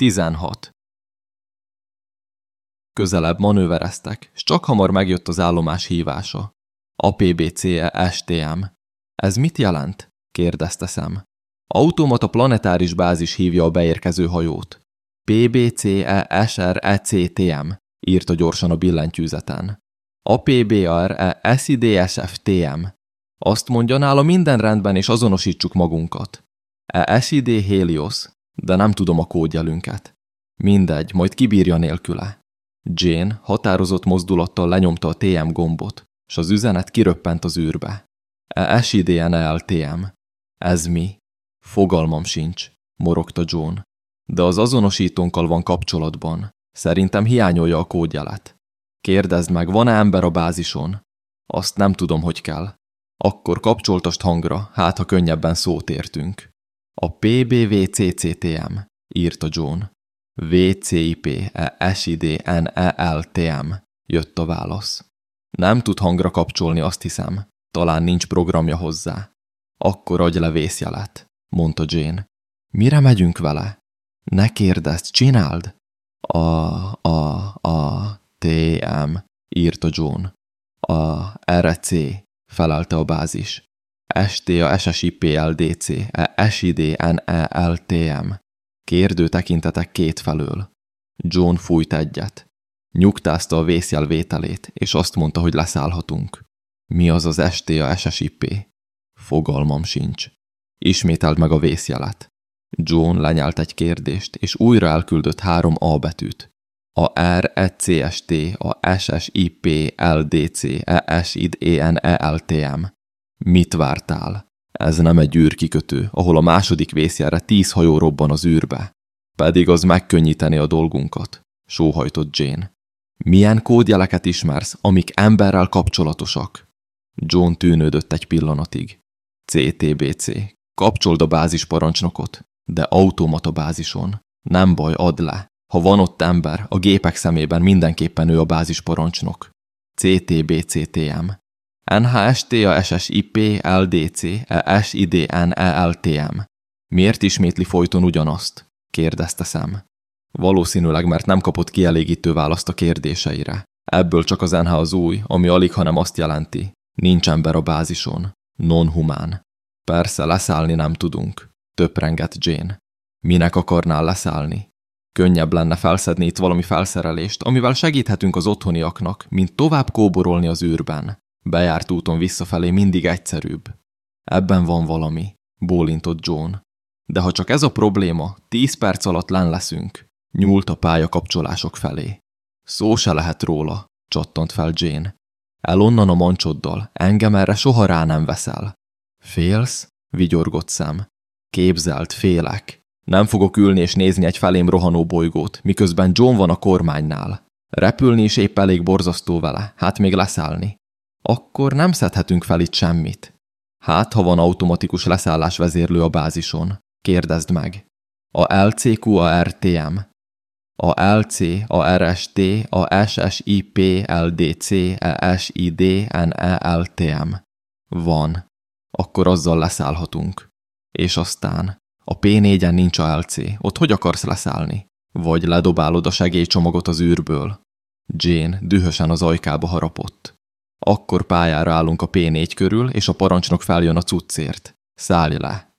16. Közelebb manővereztek, és csak hamar megjött az állomás hívása. APBCE STM. Ez mit jelent? kérdezte szem. Automata planetáris bázis hívja a beérkező hajót. PBCE SRECTM, írta gyorsan a billentyűzeten. APBRE SIDSFTM. Azt mondja, nála minden rendben, és azonosítsuk magunkat. E SID Helios, de nem tudom a kódjelünket. Mindegy, majd kibírja nélküle. Jane határozott mozdulattal lenyomta a TM gombot, és az üzenet kiröppent az űrbe. E SIDNLTM. Ez mi? Fogalmam sincs, morogta John. De az azonosítónkkal van kapcsolatban. Szerintem hiányolja a kódjelet. Kérdezd meg, van-e ember a bázison? Azt nem tudom, hogy kell. Akkor kapcsoltast hangra, hát ha könnyebben szót értünk. A PBVCCTM, írta John. VCIP e SIDNELTM, jött a válasz. Nem tud hangra kapcsolni, azt hiszem. Talán nincs programja hozzá. Akkor adj le vészjelet, mondta Jane. Mire megyünk vele? Ne kérdezd, csináld! A, a, a, TM, írta John. A RC, felelte a bázis. ST a SSIPLDC, SIDNELTM. Kérdő tekintetek két felől. John fújt egyet. Nyugtázta a vészjel vételét, és azt mondta, hogy leszállhatunk. Mi az az ST a SSIP? Fogalmam sincs. Ismételd meg a vészjelet. John lenyelt egy kérdést, és újra elküldött három A betűt. A R, E, C, S, T, a S, S, I, P, L, D, C, E, S, I, D, E, N, E, L, T, M. Mit vártál? Ez nem egy űrkikötő, ahol a második vészjára tíz hajó robban az űrbe. Pedig az megkönnyíteni a dolgunkat, sóhajtott Jane. Milyen kódjeleket ismersz, amik emberrel kapcsolatosak? John tűnődött egy pillanatig. CTBC. Kapcsold a bázisparancsnokot, de automata bázison. Nem baj, add le. Ha van ott ember, a gépek szemében mindenképpen ő a bázisparancsnok. CTBCTM. NHST a SSIP LDC e SIDN ELTM. Miért ismétli folyton ugyanazt? kérdezte szem. Valószínűleg, mert nem kapott kielégítő választ a kérdéseire. Ebből csak az NH az új, ami alig, hanem azt jelenti. Nincs ember a bázison. Non-humán. Persze, leszállni nem tudunk. Töprengett Jane. Minek akarnál leszállni? Könnyebb lenne felszedni itt valami felszerelést, amivel segíthetünk az otthoniaknak, mint tovább kóborolni az űrben. Bejárt úton visszafelé mindig egyszerűbb. Ebben van valami, bólintott John. De ha csak ez a probléma, tíz perc alatt len leszünk. Nyúlt a pálya kapcsolások felé. Szó se lehet róla, csattant fel Jane. El onnan a mancsoddal, engem erre soha rá nem veszel. Félsz? vigyorgott szem. Képzelt, félek. Nem fogok ülni és nézni egy felém rohanó bolygót, miközben John van a kormánynál. Repülni is épp elég borzasztó vele, hát még leszállni. Akkor nem szedhetünk fel itt semmit. Hát, ha van automatikus leszállás vezérlő a bázison, kérdezd meg. A LCQ a RTM. A LC, a RST, a SSIP, LDC, ESID, NELTM. Van. Akkor azzal leszállhatunk. És aztán a P4-en nincs a LC, ott hogy akarsz leszállni? Vagy ledobálod a segélycsomagot az űrből? Jane dühösen az ajkába harapott. Akkor pályára állunk a P4 körül, és a parancsnok feljön a cuccért. Szállj le!